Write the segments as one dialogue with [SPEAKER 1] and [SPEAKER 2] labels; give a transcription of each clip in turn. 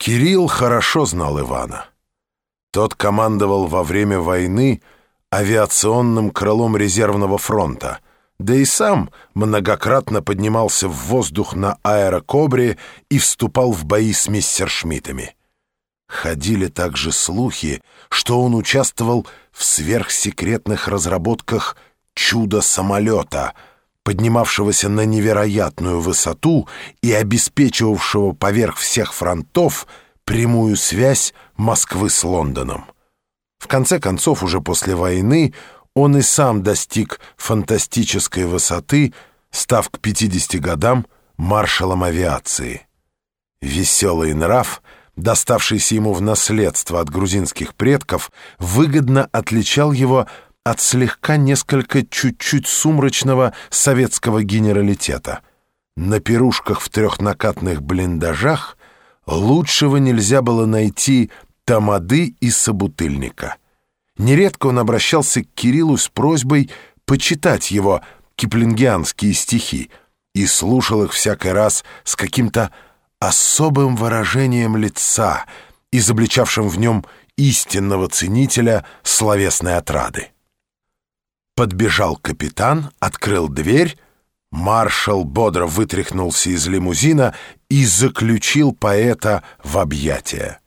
[SPEAKER 1] Кирилл хорошо знал Ивана. Тот командовал во время войны авиационным крылом резервного фронта, да и сам многократно поднимался в воздух на аэрокобре и вступал в бои с мистершмиттами. Ходили также слухи, что он участвовал в сверхсекретных разработках «чудо-самолета», поднимавшегося на невероятную высоту и обеспечивавшего поверх всех фронтов прямую связь Москвы с Лондоном. В конце концов, уже после войны, он и сам достиг фантастической высоты, став к 50 годам маршалом авиации. Веселый нрав, доставшийся ему в наследство от грузинских предков, выгодно отличал его от слегка несколько чуть-чуть сумрачного советского генералитета. На пирушках в трехнакатных блиндажах лучшего нельзя было найти тамады и собутыльника. Нередко он обращался к Кириллу с просьбой почитать его киплингианские стихи и слушал их всякий раз с каким-то особым выражением лица, изобличавшим в нем истинного ценителя словесной отрады. Подбежал капитан, открыл дверь, маршал бодро вытряхнулся из лимузина и заключил поэта в объятия.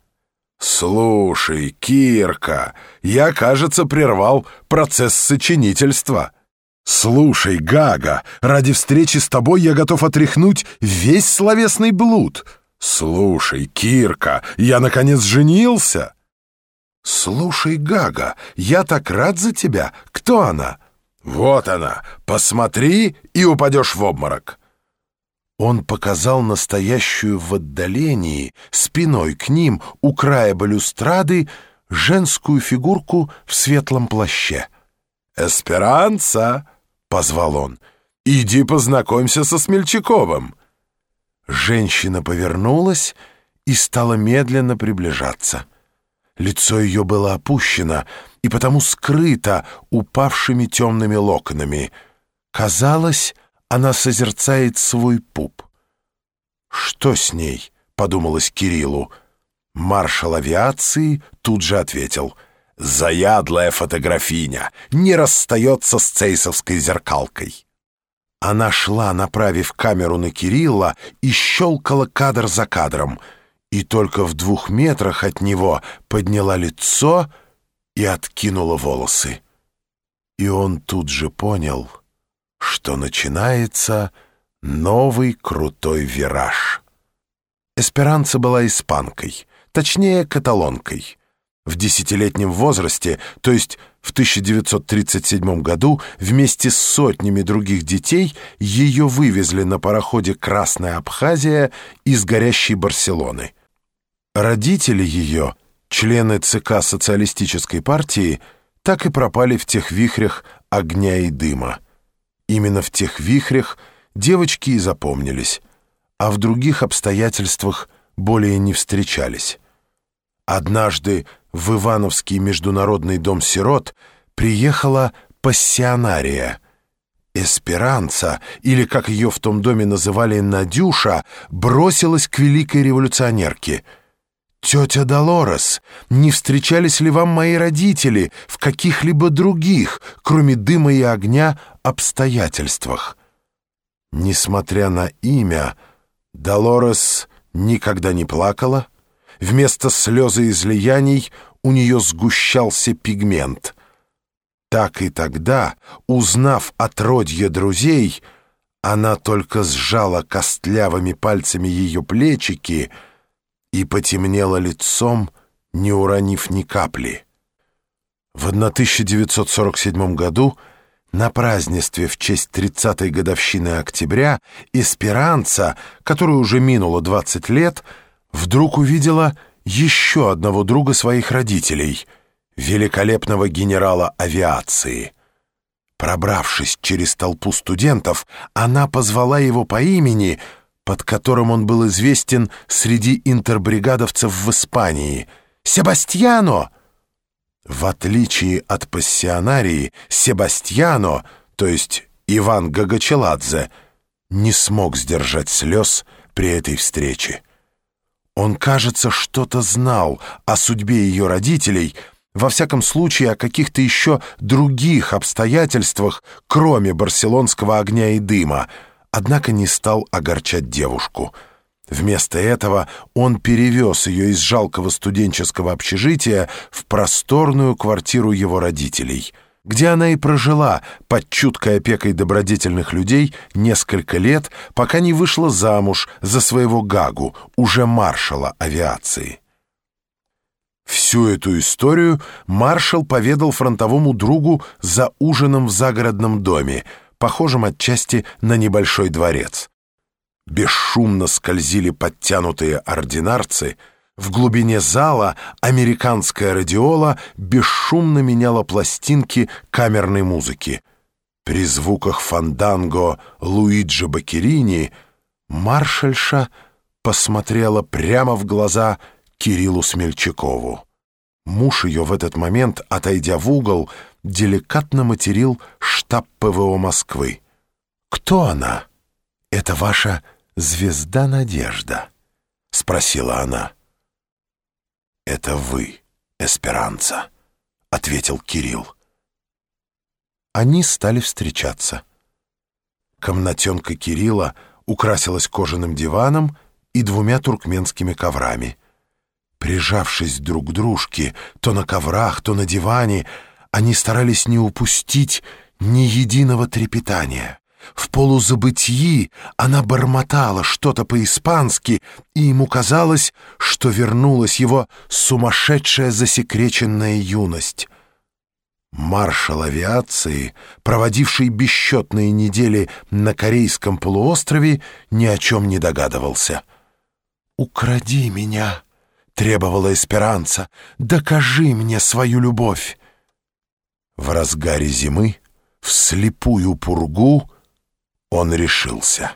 [SPEAKER 1] «Слушай, Кирка, я, кажется, прервал процесс сочинительства. Слушай, Гага, ради встречи с тобой я готов отряхнуть весь словесный блуд. Слушай, Кирка, я, наконец, женился». «Слушай, Гага, я так рад за тебя. Кто она?» «Вот она! Посмотри и упадешь в обморок!» Он показал настоящую в отдалении, спиной к ним, у края балюстрады, женскую фигурку в светлом плаще. «Эсперанца!» — позвал он. «Иди познакомься со Смельчаковым!» Женщина повернулась и стала медленно приближаться. Лицо ее было опущено и потому скрыто упавшими темными локонами. Казалось, она созерцает свой пуп. «Что с ней?» — подумалось Кириллу. Маршал авиации тут же ответил. «Заядлая фотографиня, не расстается с цейсовской зеркалкой». Она шла, направив камеру на Кирилла, и щелкала кадр за кадром — и только в двух метрах от него подняла лицо и откинула волосы. И он тут же понял, что начинается новый крутой вираж. Эсперанца была испанкой, точнее, каталонкой. В десятилетнем возрасте, то есть в 1937 году, вместе с сотнями других детей ее вывезли на пароходе «Красная Абхазия» из горящей Барселоны — Родители ее, члены ЦК Социалистической партии, так и пропали в тех вихрях огня и дыма. Именно в тех вихрях девочки и запомнились, а в других обстоятельствах более не встречались. Однажды в Ивановский международный дом сирот приехала пассионария. Эсперанца, или, как ее в том доме называли Надюша, бросилась к великой революционерке — «Тетя Долорес, не встречались ли вам мои родители в каких-либо других, кроме дыма и огня, обстоятельствах?» Несмотря на имя, Долорес никогда не плакала. Вместо слезы излияний у нее сгущался пигмент. Так и тогда, узнав отродье друзей, она только сжала костлявыми пальцами ее плечики — и потемнело лицом, не уронив ни капли. В 1947 году на празднестве в честь 30-й годовщины октября Эсперанца, которой уже минуло 20 лет, вдруг увидела еще одного друга своих родителей, великолепного генерала авиации. Пробравшись через толпу студентов, она позвала его по имени — под которым он был известен среди интербригадовцев в Испании. «Себастьяно!» В отличие от пассионарии, Себастьяно, то есть Иван Гагачеладзе, не смог сдержать слез при этой встрече. Он, кажется, что-то знал о судьбе ее родителей, во всяком случае о каких-то еще других обстоятельствах, кроме барселонского огня и дыма, однако не стал огорчать девушку. Вместо этого он перевез ее из жалкого студенческого общежития в просторную квартиру его родителей — где она и прожила под чуткой опекой добродетельных людей несколько лет, пока не вышла замуж за своего Гагу, уже маршала авиации. Всю эту историю маршал поведал фронтовому другу за ужином в загородном доме, похожем отчасти на небольшой дворец. Бесшумно скользили подтянутые ординарцы — в глубине зала американская радиола бесшумно меняла пластинки камерной музыки. При звуках фанданго Луиджи Бакерини маршальша посмотрела прямо в глаза Кириллу Смельчакову. Муж ее в этот момент, отойдя в угол, деликатно материл штаб ПВО Москвы. «Кто она?» «Это ваша звезда Надежда?» — спросила она. «Это вы, Эсперанца», — ответил Кирилл. Они стали встречаться. Комнатенка Кирилла украсилась кожаным диваном и двумя туркменскими коврами. Прижавшись друг к дружке, то на коврах, то на диване, они старались не упустить ни единого трепетания. В полузабытии она бормотала что-то по-испански, и ему казалось, что вернулась его сумасшедшая засекреченная юность. Маршал авиации, проводивший бесчетные недели на Корейском полуострове, ни о чем не догадывался. «Укради меня!» — требовала Эсперанца. «Докажи мне свою любовь!» В разгаре зимы, в слепую пургу, он решился.